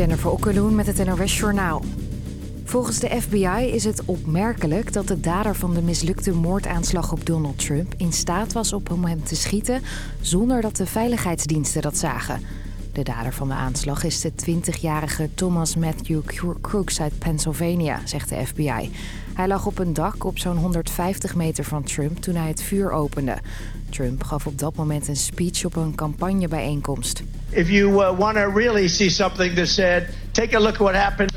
Jennifer Okkeloen met het NOS Journaal. Volgens de FBI is het opmerkelijk dat de dader van de mislukte moordaanslag op Donald Trump... in staat was om hem te schieten zonder dat de veiligheidsdiensten dat zagen. De dader van de aanslag is de 20-jarige Thomas Matthew Crooks uit Pennsylvania, zegt de FBI. Hij lag op een dak op zo'n 150 meter van Trump toen hij het vuur opende. Trump gaf op dat moment een speech op een campagnebijeenkomst. If you uh, want to really see something that said, take a look at what happened.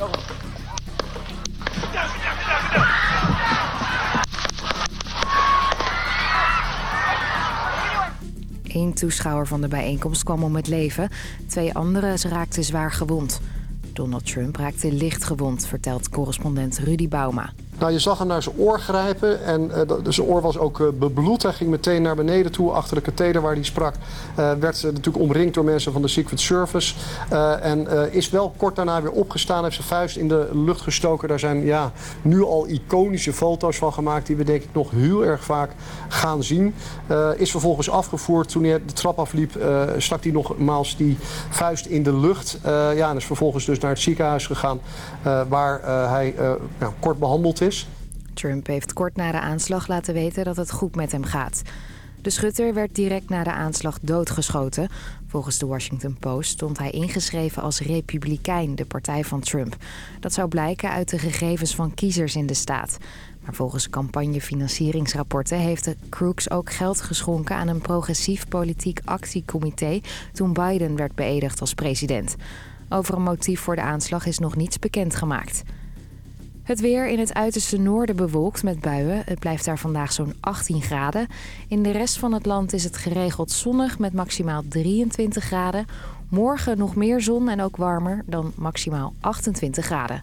Eén toeschouwer van de bijeenkomst kwam om het leven. Twee anderen raakten zwaar gewond. Donald Trump raakte licht gewond, vertelt correspondent Rudy Bauma. Nou, je zag hem naar zijn oor grijpen en uh, zijn oor was ook uh, bebloed. Hij ging meteen naar beneden toe, achter de katheder waar hij sprak. Uh, werd natuurlijk omringd door mensen van de Secret Service. en is wel kort daarna weer opgestaan, heeft zijn vuist in de lucht gestoken. Daar zijn ja, nu al iconische foto's van gemaakt die we denk ik nog heel erg vaak gaan zien. is vervolgens afgevoerd. Toen hij de trap afliep, stak hij nogmaals die vuist in de lucht. ja, en is vervolgens dus naar het ziekenhuis gegaan waar hij kort behandeld Trump heeft kort na de aanslag laten weten dat het goed met hem gaat. De schutter werd direct na de aanslag doodgeschoten. Volgens de Washington Post stond hij ingeschreven als Republikein, de partij van Trump. Dat zou blijken uit de gegevens van kiezers in de staat. Maar volgens campagnefinancieringsrapporten heeft de Crooks ook geld geschonken aan een progressief politiek actiecomité toen Biden werd beëdigd als president. Over een motief voor de aanslag is nog niets bekendgemaakt. Het weer in het uiterste noorden bewolkt met buien. Het blijft daar vandaag zo'n 18 graden. In de rest van het land is het geregeld zonnig met maximaal 23 graden. Morgen nog meer zon en ook warmer dan maximaal 28 graden.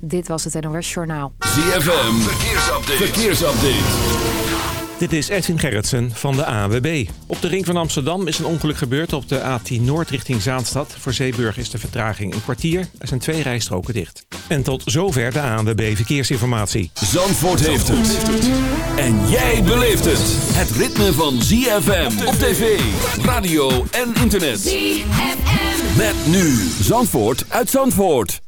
Dit was het NOS Journaal. ZFM, verkeersupdate. verkeersupdate. Dit is Edwin Gerritsen van de AWB. Op de ring van Amsterdam is een ongeluk gebeurd op de A10 Noord richting Zaanstad. Voor Zeeburg is de vertraging een kwartier. Er zijn twee rijstroken dicht. En tot zover de ANWB Verkeersinformatie. Zandvoort heeft het. En jij beleeft het. Het ritme van ZFM op tv, radio en internet. ZFM. Met nu Zandvoort uit Zandvoort.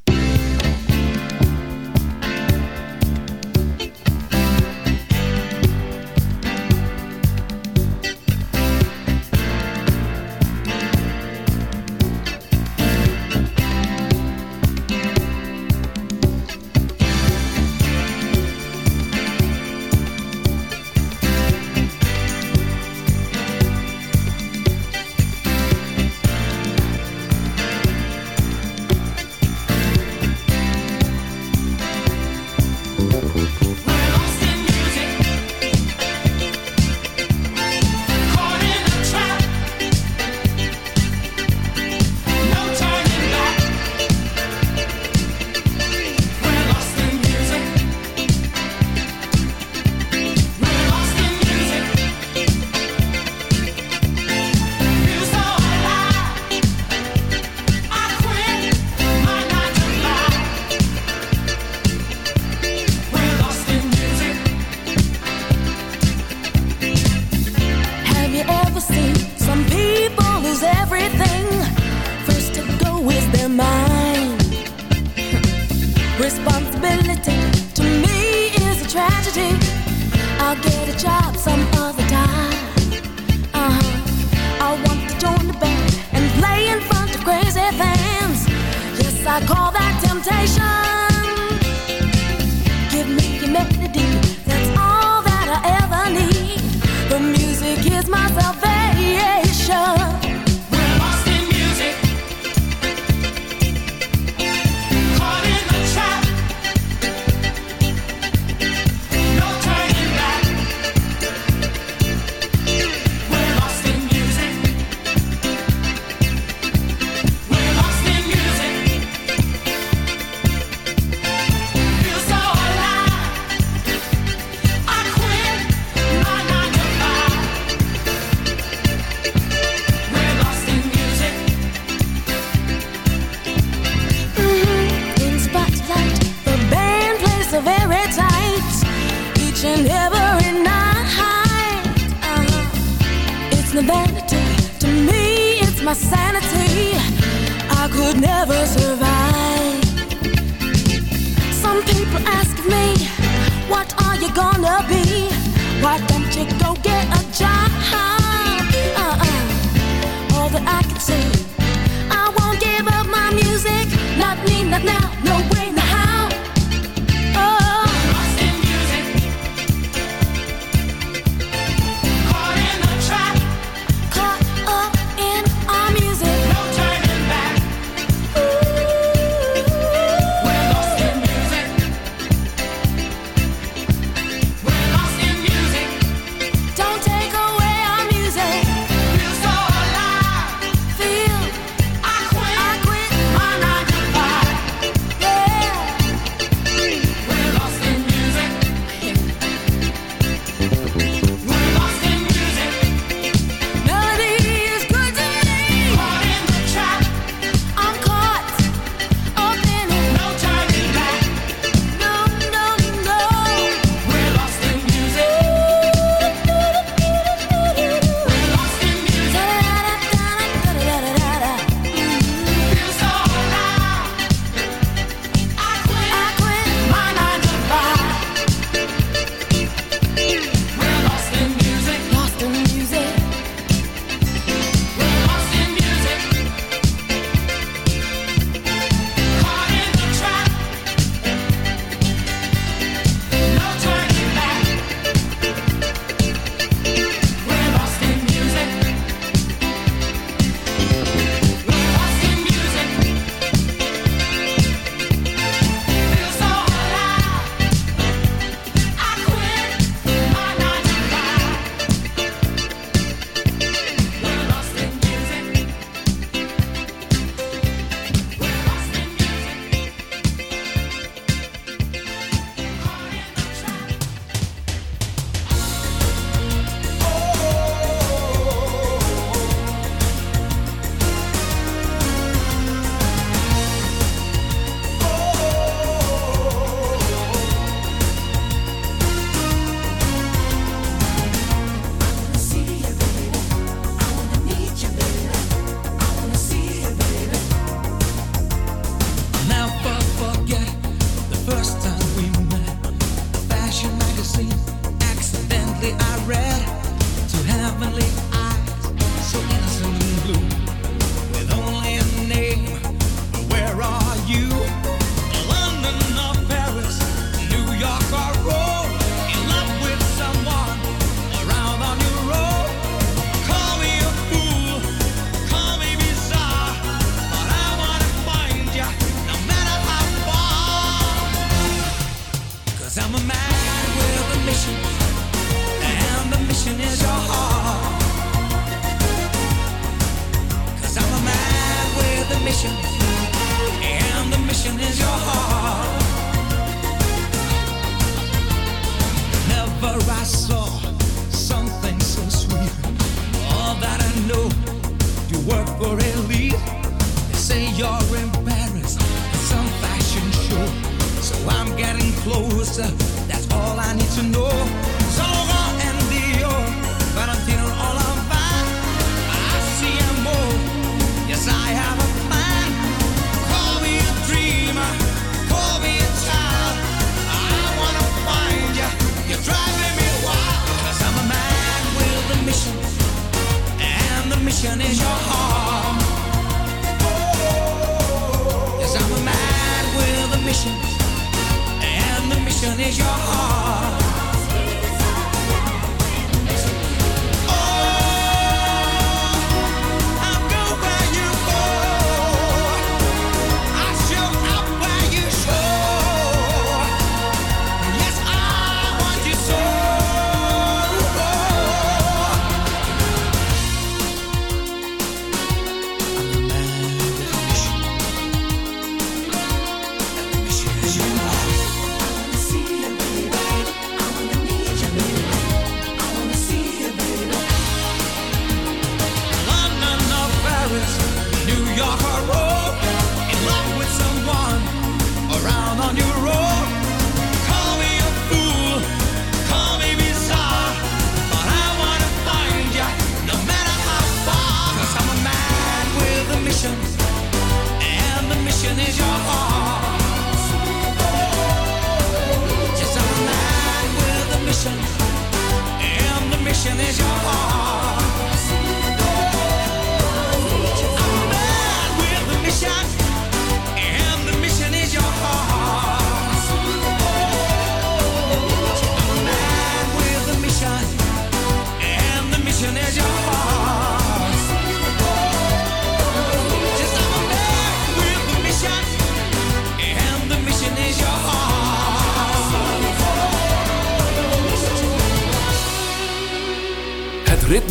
Call that temptation.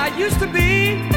I used to be.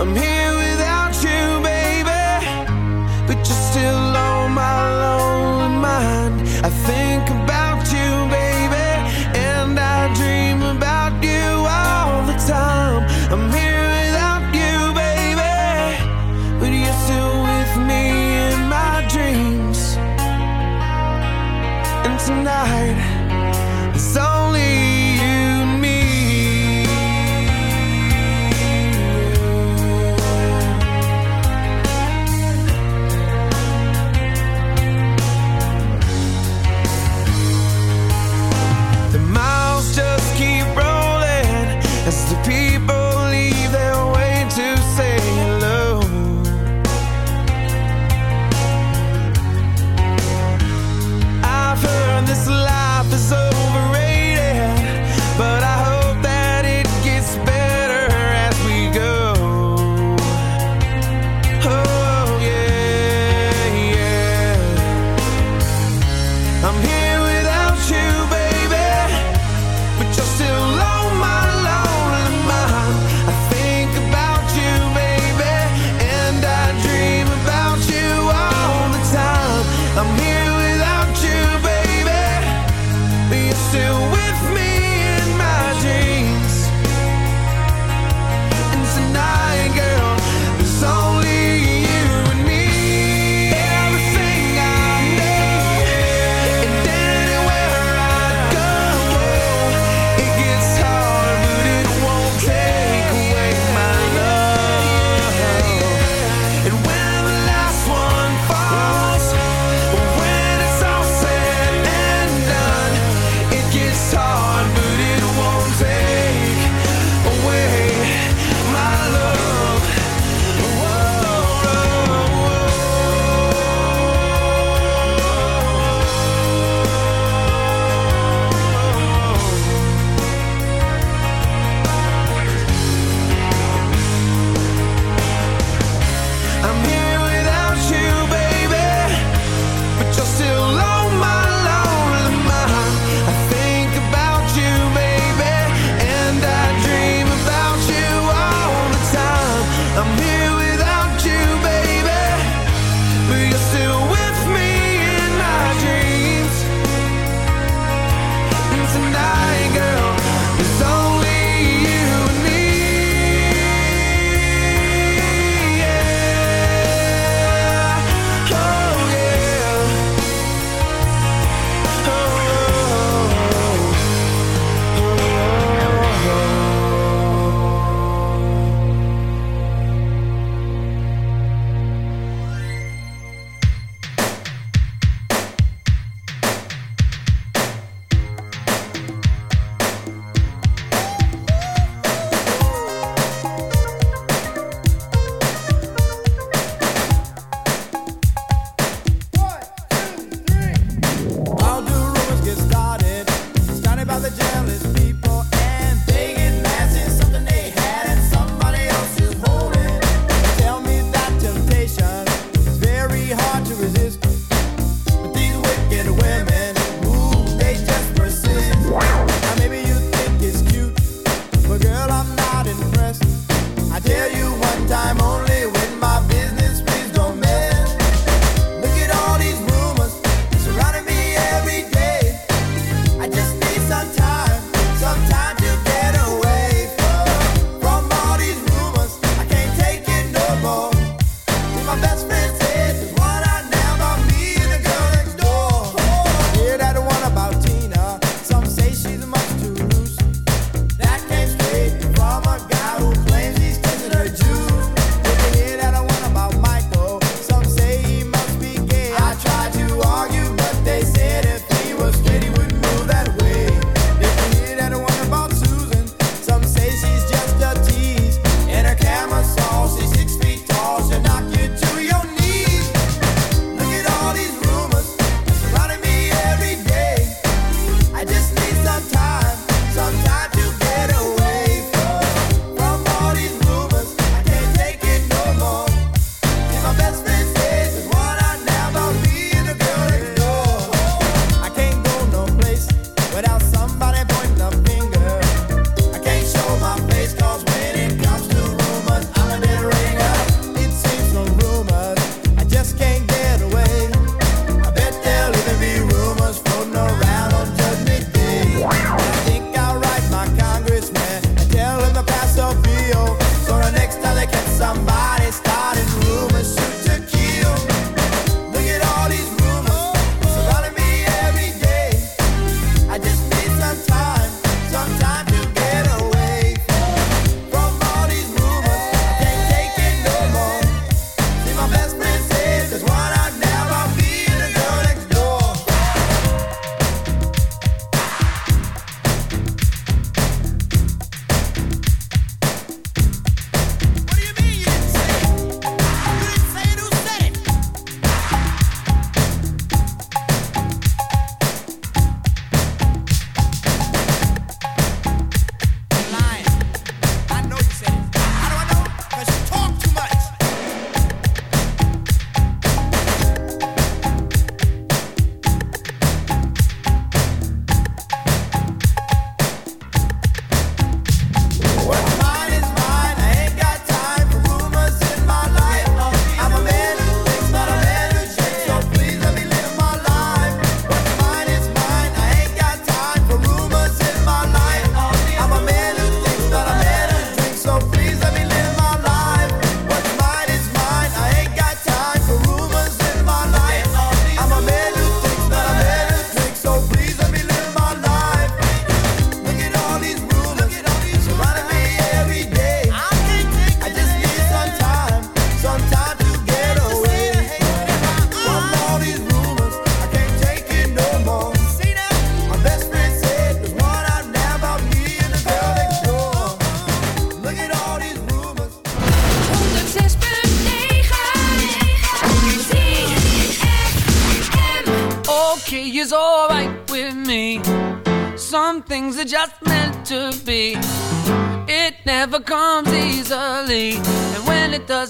I'm here time only.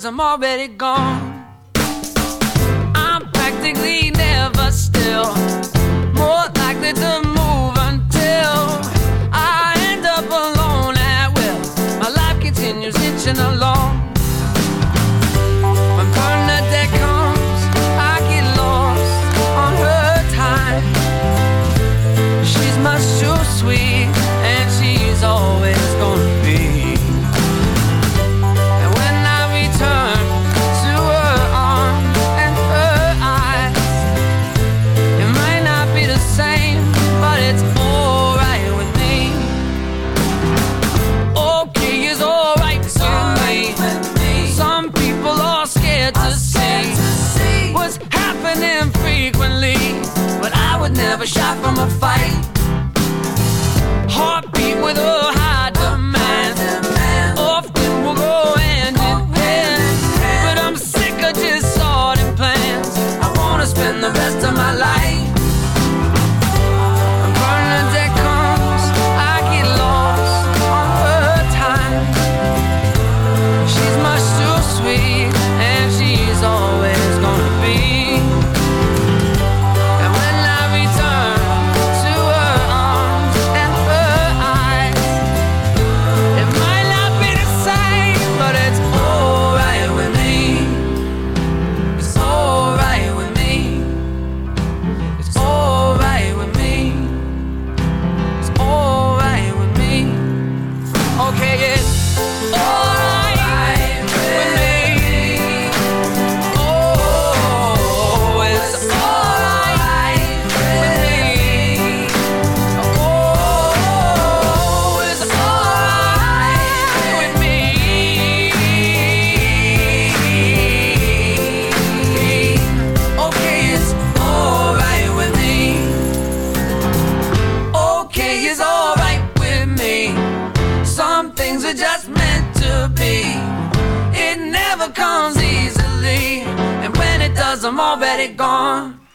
I'm already gone. I'm already gone.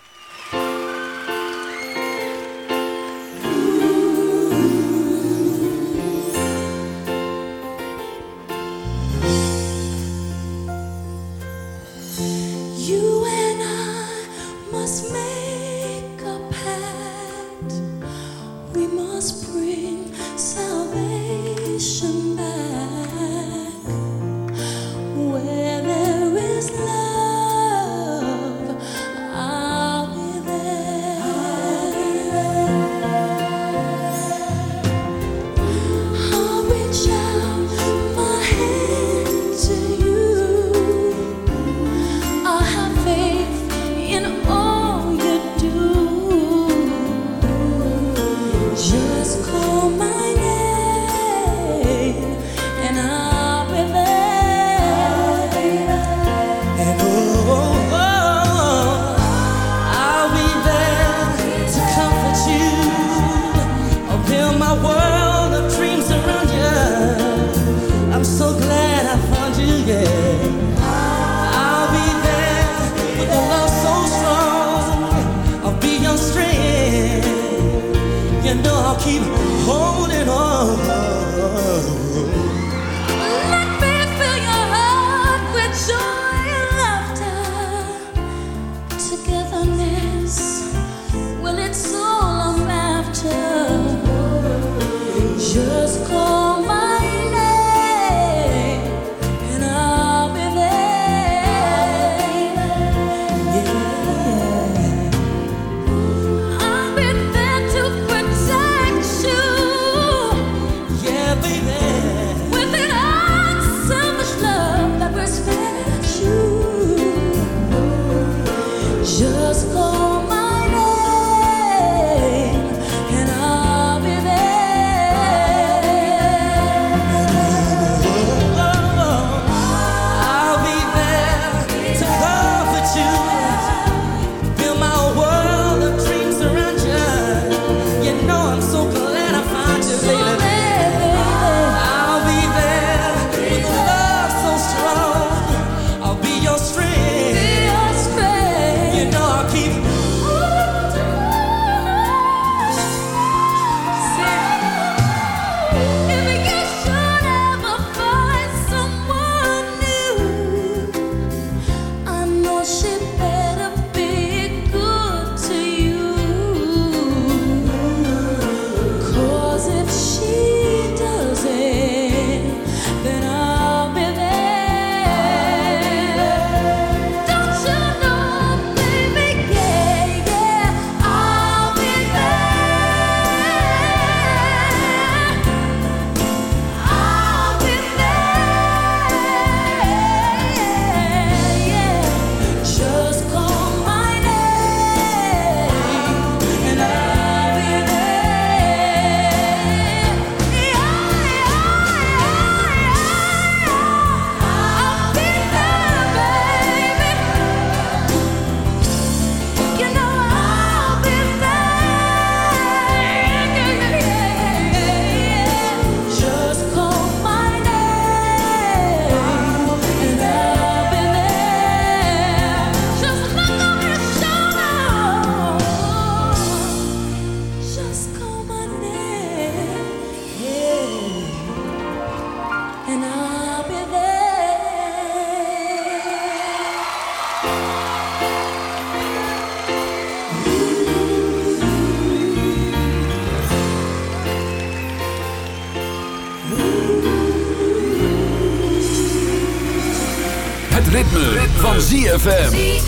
ZFM.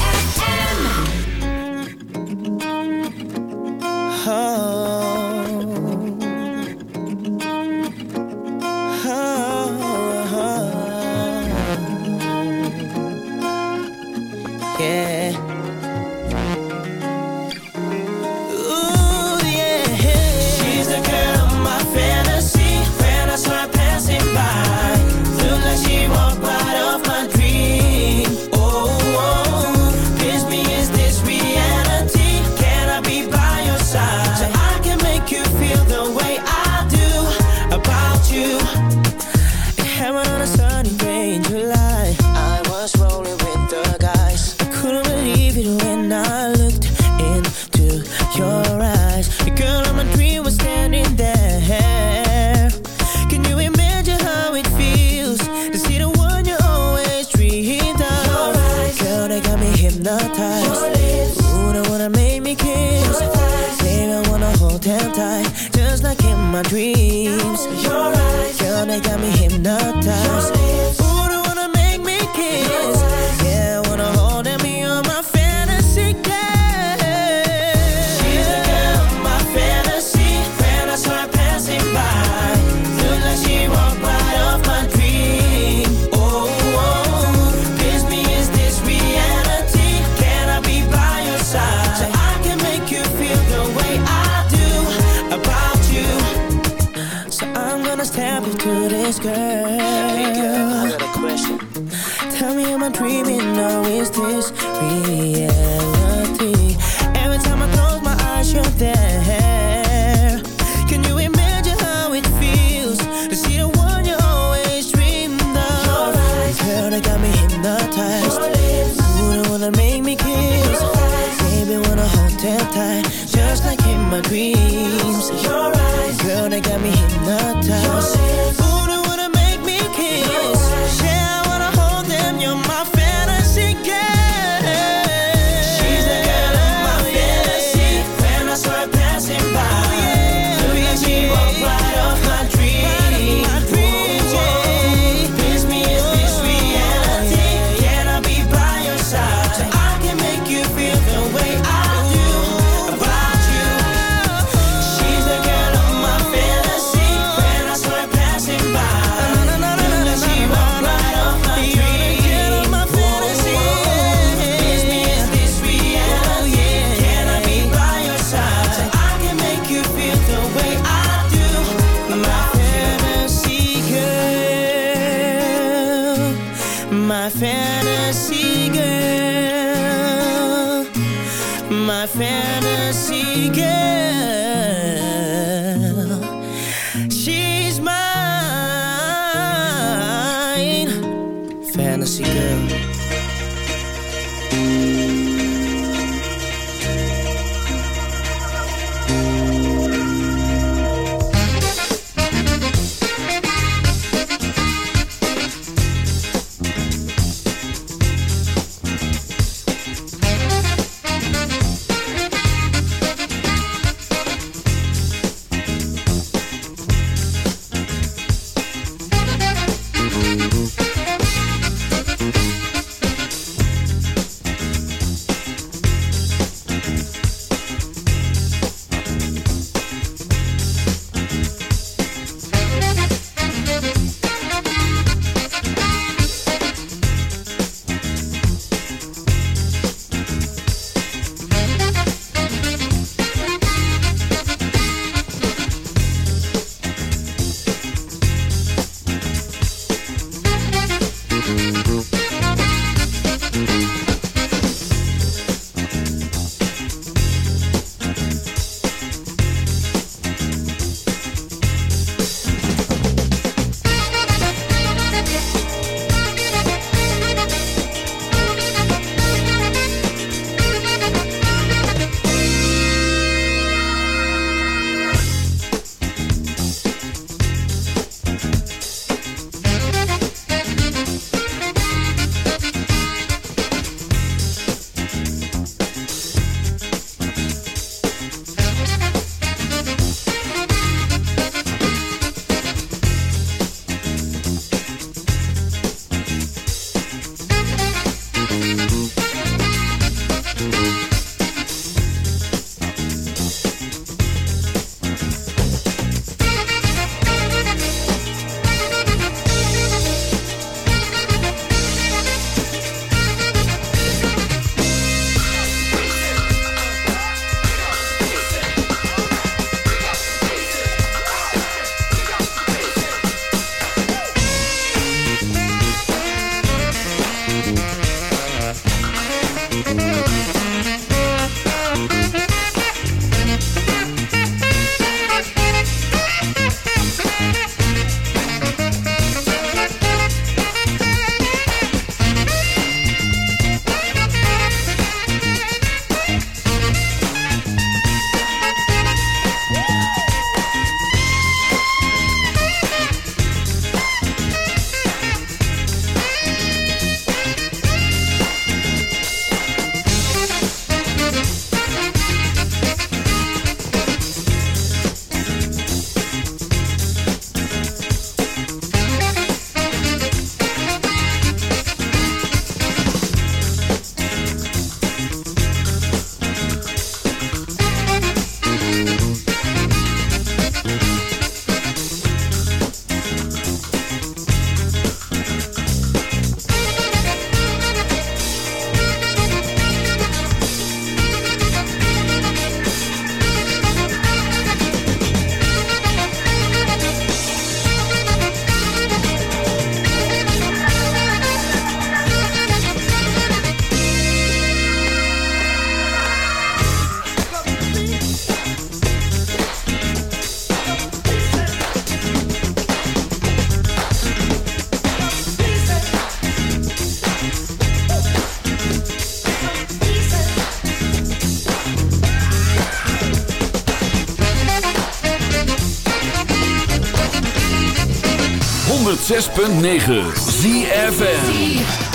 106.9 ZFM.